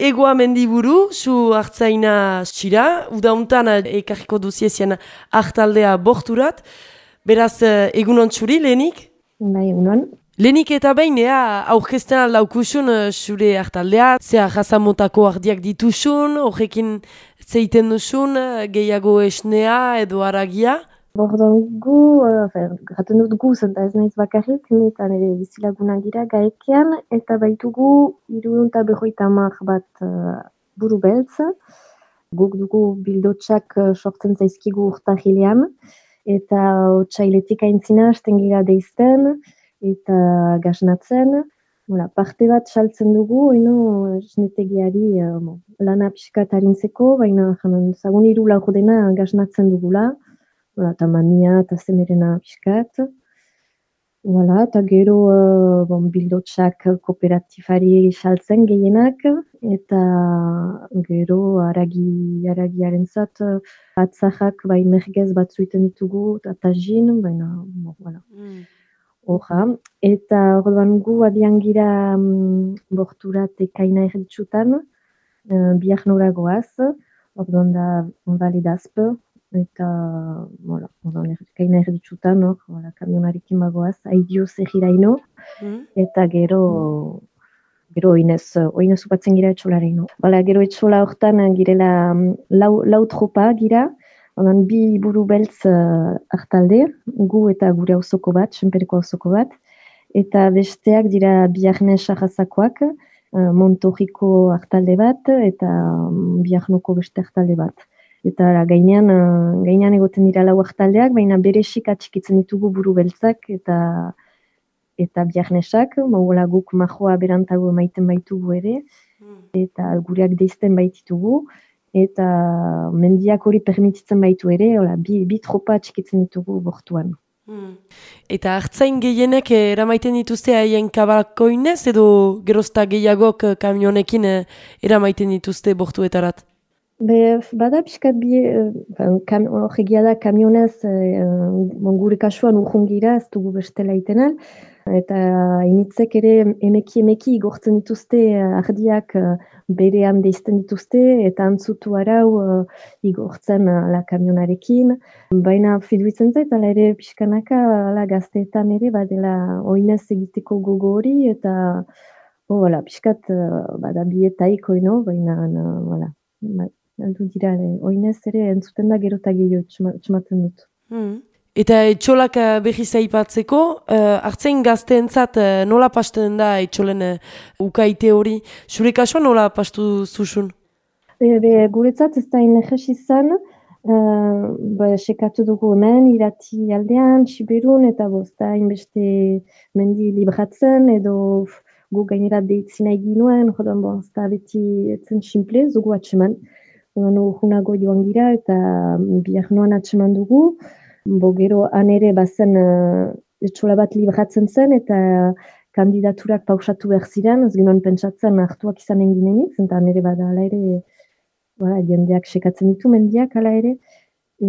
Egoa mendiburu, zu hartzaina txira, udauntan ekarriko duziezien hartaldea borturat. Beraz, eh, egunon txuri, lehenik? Bai, egunon. Lehenik eta behin, ea, aurkezten aldaukusun eh, zure hartaldea, zea jazamotako ardiak dituzun, horrekin zeiten duzun, eh, gehiago esnea edo aragia. Bordon gu, uh, gaten dut gu, zenta ez nahiz bakarrik, netan ere bizilaguna gira gaekean, eta baitugu irudun eta behoita mar bat uh, buru beltz. Guk dugu bildotxak uh, sortzen zaizkigu urtahilean, eta otxailetik aintzina hasten gira deizten, eta gaznatzen. Voilà, parte bat saltzen dugu, eno, esnetegiari uh, lana pixkat harintzeko, baina zagun iru laur dena gaznatzen dugula. Voilà, eta mania eta zemerena pixkat. Voilà, eta gero uh, bon, bildotxak kooperatifari saltzen gehienak, eta gero aragi, aragiaren zat, atzahak bai mergez batzuiten ditugu, eta tajin, baina, bon, voilà. Mm. Oja, eta orduan gu adian gira um, borturat ekaina erditsutan, uh, biak noragoaz, orduan da validazpe, eta, voilà, ordan erkaina erditsutan, hor, voilà, kamionarekin bagoaz, haidio zehiraino, mm. eta gero, gero oinez, oinez upatzen gira etxolareino. Bala, gero etxola hortan girela lau, lau tropa gira, ordan bi buru beltz uh, hartalde, gu eta gure auzoko bat, senpereko auzoko bat, eta besteak dira biarne sahazakoak, uh, montoriko hartalde bat, eta um, biarnoko beste hartalde bat eta gainean uh, gainean egoten dira lau taldeak, baina beresik atxikitzen ditugu buru beltzak eta eta biarnesak, magola guk majoa berantago emaiten baitugu ere, hmm. eta gureak deizten baititugu, eta mendiak hori permititzen baitu ere, hola, bi, bi tropa atxikitzen ditugu bortuan. Hmm. Eta hartzain gehienek eramaiten dituzte haien kabalkoinez edo gerozta gehiagok kamionekin eramaiten dituzte bortuetarat? Be, bada pixkat bi, hor egia da kamionez, e, gure kasuan urrungira, ez dugu bestela itenan, eta initzek ere emeki emeki igortzen dituzte ardiak berean deizten dituzte, eta antzutu arau igortzen la kamionarekin. Baina fiduitzen zait, ala ere pixkanaka ala gazteetan ere, badela oinez egiteko gogo hori, eta oh, ala, pixkat bada bietaiko ino, baina, wala, bai aldu dira, oinez ere entzuten da gero eta gehiago txumatzen dut. Hmm. Eta etxolak uh, behi zaipatzeko, uh, hartzein gazteentzat uh, nola pasten da etxolen uh, ukaite hori? Zure kasua nola pastu zuzun? E, be, guretzat ez da ineges izan, uh, ba, sekatu dugu hemen, irati aldean, siberun, eta bozta inbeste mendi libratzen, edo gu gainera deitzina eginuen, jodan bozta beti etzen simple, zugu atseman. Oano junago joan gira eta biak noan atseman dugu. Bo gero han ere bazen uh, etxola bat libratzen zen eta kandidaturak pausatu behar ziren, ez ginoen pentsatzen hartuak izan enginenik, zenta han ere bada ala ere, ba, jendeak sekatzen ditu mendiak ala ere,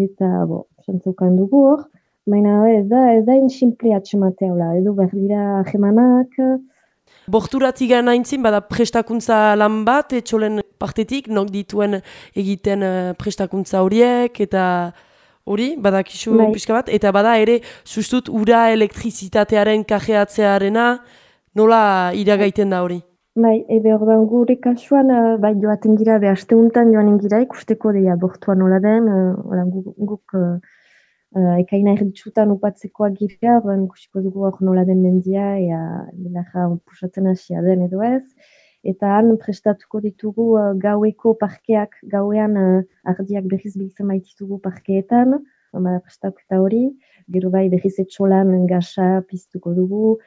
eta bo, santzaukan dugu hor. Baina ez da, ez da inximple atsematea, edo behar dira jemanak, Borturatik naintzin, bada prestakuntza lan bat, etxolen partetik, nok dituen egiten uh, prestakuntza horiek, eta hori, bada kisu bai. pixka bat, eta bada ere, sustut, ura elektrizitatearen kajeatzearena, nola iragaiten da hori? Bai, ebe ordan gure kasuan, uh, bai joaten gira, behaste untan joan ingira ikusteko deia bortua nola den, uh, guk, guk uh, uh, ekaina erditsutan upatzeko agirea, ben kusiko dugu hor nola den mendia, ea bilaja pusatzen hasia den edo ez. Eta han prestatuko ditugu uh, gaueko parkeak, gauean uh, ardiak berriz biltzen baititugu parkeetan, ama prestaketa hori, gero bai berriz etxolan gasa piztuko dugu,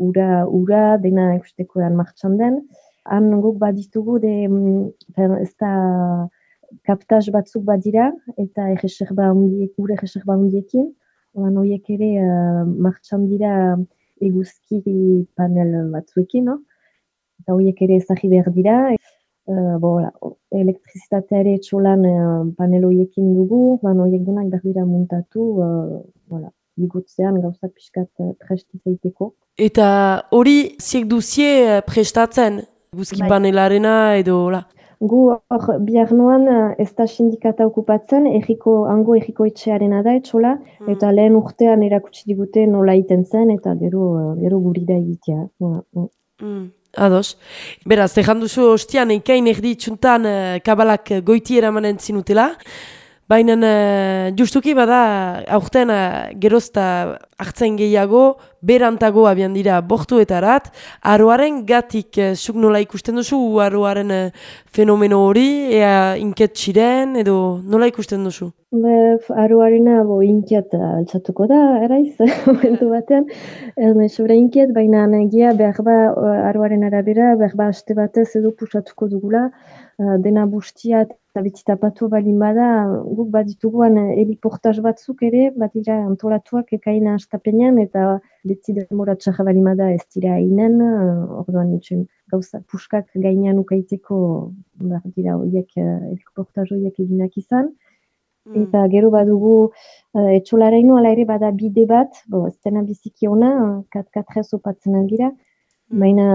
ura, ura, dena ikusteko martxan den. Han guk baditugu, de, um, ez da, kaptaz batzuk badira eta egeserba hundiek, gure egeserba hundiekin. Oan horiek ere uh, martxan dira eguzki panel batzuekin, no? eta horiek ere ezagri behar dira. Uh, bo, elektrizitatea ere txolan uh, panel horiekin dugu, ban horiek denak behar dira muntatu, uh, voilà, igutzean gauzak pixkat uh, prestizaiteko. Eta hori ziek duzie prestatzen guzki bai. panelarena edo, la. Gu hor, bihar noan, ez da sindikata okupatzen, erriko, hango erriko etxearena da, etxola, hmm. eta lehen urtean erakutsi digute nola iten zen, eta gero, gero guri da egitea. Mm. Ados. Beraz, zehand duzu ostian, ikain erdi txuntan uh, kabalak goiti eramanen zinutela. Baina uh, justuki bada aurten uh, gerozta hartzen gehiago, berantago abian dira bortuetarat, aroaren gatik uh, zuk nola ikusten duzu aroaren uh, fenomeno hori, ea inket txiren, edo nola ikusten duzu? Aroarena bo inkiet altzatuko da, eraiz, momentu batean, ez sobre inkiet, baina negia behar ba aroaren arabera, behar ba aste batez edo pusatuko dugula, dena bustiat eta beti tapatu balin bada, guk bat dituguan heliportaz batzuk ere, bat dira antolatuak ekaina astapenean, eta beti demora txarra balin bada ez dira inen, orduan itxen gauza puskak gainean ukaiteko, bat dira horiek heliportaz horiek eginak izan. Mm. Eta gero badugu uh, etxolaraino ala ere bada bide bat, bo, ez dena biziki ona, kat-katrez opatzen algira, mm. baina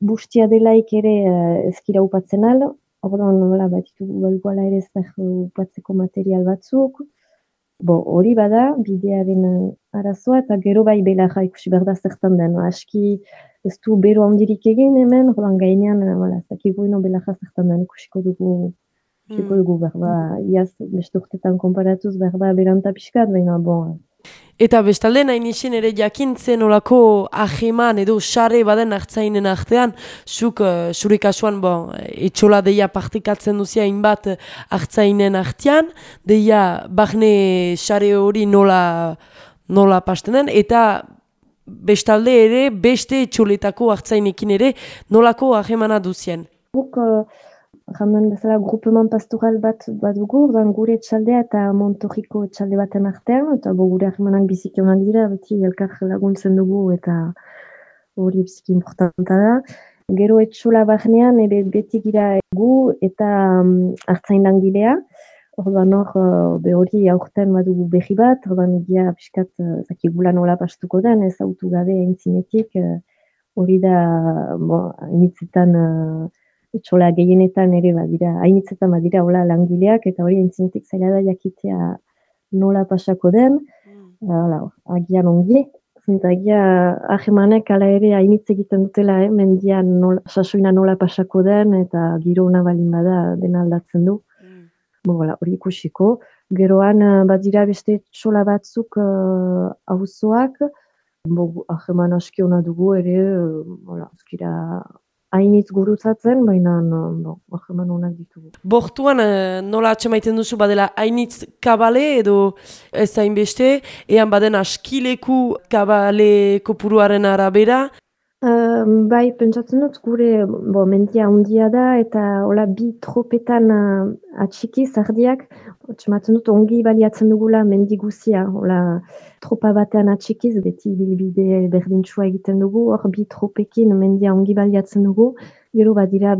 bustia delaik ere uh, ezkira upatzen al, Orduan, nola, bat ditugu ere zer upatzeko material batzuk. Bo, hori bada, bidearen arazoa, eta gero bai belarra ikusi behar da zertan den. Aski ez du bero handirik egin hemen, orduan gainean, wala, zakigu ino belarra zertan den ikusiko dugu. Ikusiko mm. dugu, berba, iaz, beste urtetan konparatuz, berba, beranta pixkat, baina, bon, Eta bestalde nahi nixen ere jakintzen olako aheman edo xare baden hartzainen artean, zuk, uh, zure kasuan, bon, etxola deia partikatzen duzia inbat hartzainen artean, deia bahne xare hori nola, nola pasten den, eta bestalde ere beste etxoletako hartzainekin ere nolako ahemana duzien. Buk, uh, Jaman bezala, grupeman pastoral bat bat dugu, ordan gure etxaldea eta montoriko etxalde baten artean, eta bo gure ahemanak biziki honak dira, beti elkar laguntzen dugu eta hori biziki importanta da. Gero etxola barnean, ebe beti gira gu eta um, hartzain langilea, ordan hor, uh, be hori aurten badugu behi bat, ordan egia piskat, uh, zaki gula nola pastuko den, ez autu gabe entzinetik, uh, hori da, bo, initzetan, uh, etxola gehienetan ere badira, hainitzetan badira hola langileak, eta hori entzinetik zaila da jakitea nola pasako den, mm. hala, agian ongi, zenta agia ahemanek ala ere hainitze egiten dutela, eh? mendian nola, sasoina nola pasako den, eta giro hona balin bada dena aldatzen du. Mm. hori ikusiko. Geroan eh, badira beste txola batzuk uh, auzoak, bo, aheman aski hona dugu ere, uh, hainitz gurutzatzen, baina no, bajeman honak ditugu. Bortuan eh, nola atxemaiten duzu badela hainitz kabale edo ez hainbeste, ean baden askileku kabale kopuruaren arabera, bai, pentsatzen dut gure bo, mendia handia da eta hola bi tropetan uh, atxiki zardiak, pentsatzen dut ongi baliatzen dugula mendi guzia, hola tropa batean atxikiz, beti bilbide berdintxua egiten dugu, hor bi tropekin mendia ongi baliatzen dugu, gero badira,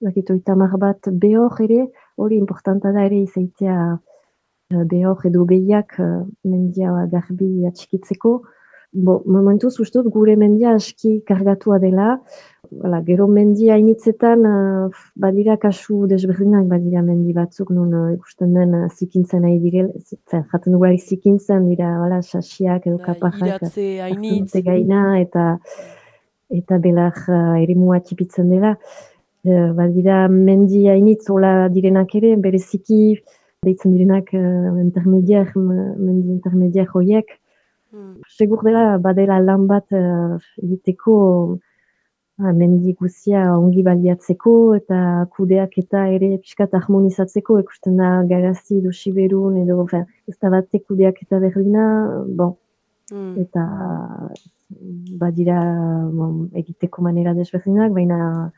lakito itamar bat behor ere, hori importanta da ere izaitea uh, behor edo behiak uh, mendia garbi atxikitzeko, Bo, momentu zuztut gure mendia aski kargatua dela. Hala, gero mendia hainitzetan uh, badira kasu desberdinak badira mendi batzuk nun uh, ikusten den uh, zikintzen nahi direl. Jaten dugu zikintzen dira, hala, sasiak edo kapajak. Iratze gaina eta eta belar uh, ere tipitzen dela. Uh, badira mendi hainitz hola direnak ere, bereziki deitzen direnak uh, intermediar, mendi intermediar hoiek. Hmm. Segur dela, badela lan bat uh, egiteko uh, mendi guzia ongi baliatzeko eta kudeak eta ere piskat harmonizatzeko ikusten da garazi edo siberun edo ez da bat kudeak eta berdina, bon. Hmm. Eta badira bon, egiteko manera desberdinak, baina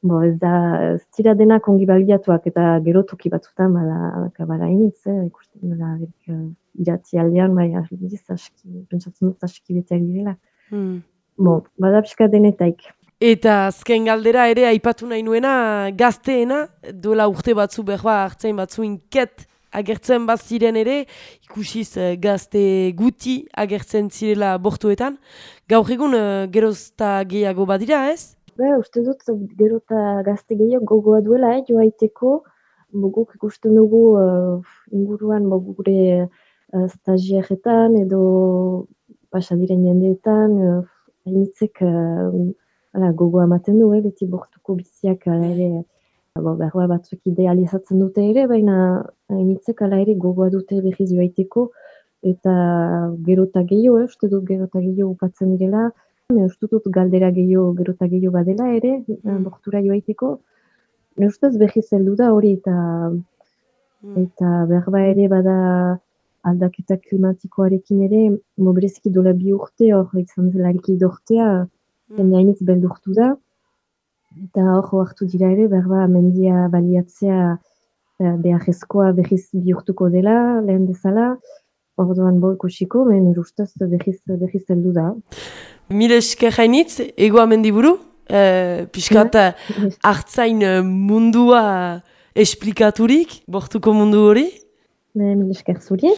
bo, ez da, ez dira denak ongi baliatuak eta gero toki batzutan bada kabara initz, eh, ikusten da, iratzi aldean, bai, ahliz, aski, pentsatzen dut aski beteak direla. Hmm. Bo, bada pixka denetaik. Eta azken galdera ere aipatu nahi nuena gazteena, duela urte batzu behar hartzen batzu inket agertzen bat ziren ere, ikusiz uh, gazte guti agertzen zirela bortuetan. Gaur egun uh, gerozta gehiago badira ez? Ba, uste dut, gero eta gazte gehiago gogoa duela, eh, joaiteko, guk ikusten dugu uh, inguruan bo, gure stagiaretan edo pasadiren jendeetan, uh, hainitzek uh, gogoa ematen du, eh, beti bortuko biziak ala ere, bo, berroa batzuk idealizatzen dute ere, baina hainitzek ala ere gogoa dute behiz joaiteko, eta gero eta gehiago, eh, uste dut gero eta gehiago upatzen direla, Me uste dut galdera gehiago, gero eta gehiago badela ere, mm. bortura joaiteko. Me ustez behi zeldu da hori eta mm. eta berba ere bada aldaketa klimatikoarekin ere, mobrezki dola bi urte hor, izan zelarik idortea, mm. hainitz beldurtu da. Eta hor hartu dira ere, berba mendia baliatzea eh, beharrezkoa behiz bihurtuko dela, lehen dezala. Orduan bo ikusiko, men ustez behiz, behiz zeldu da. Mil esker hainitz, egoa mendiburu, e, piskat hartzain mundua esplikaturik, bortuko mundu hori. Mil esker zuri.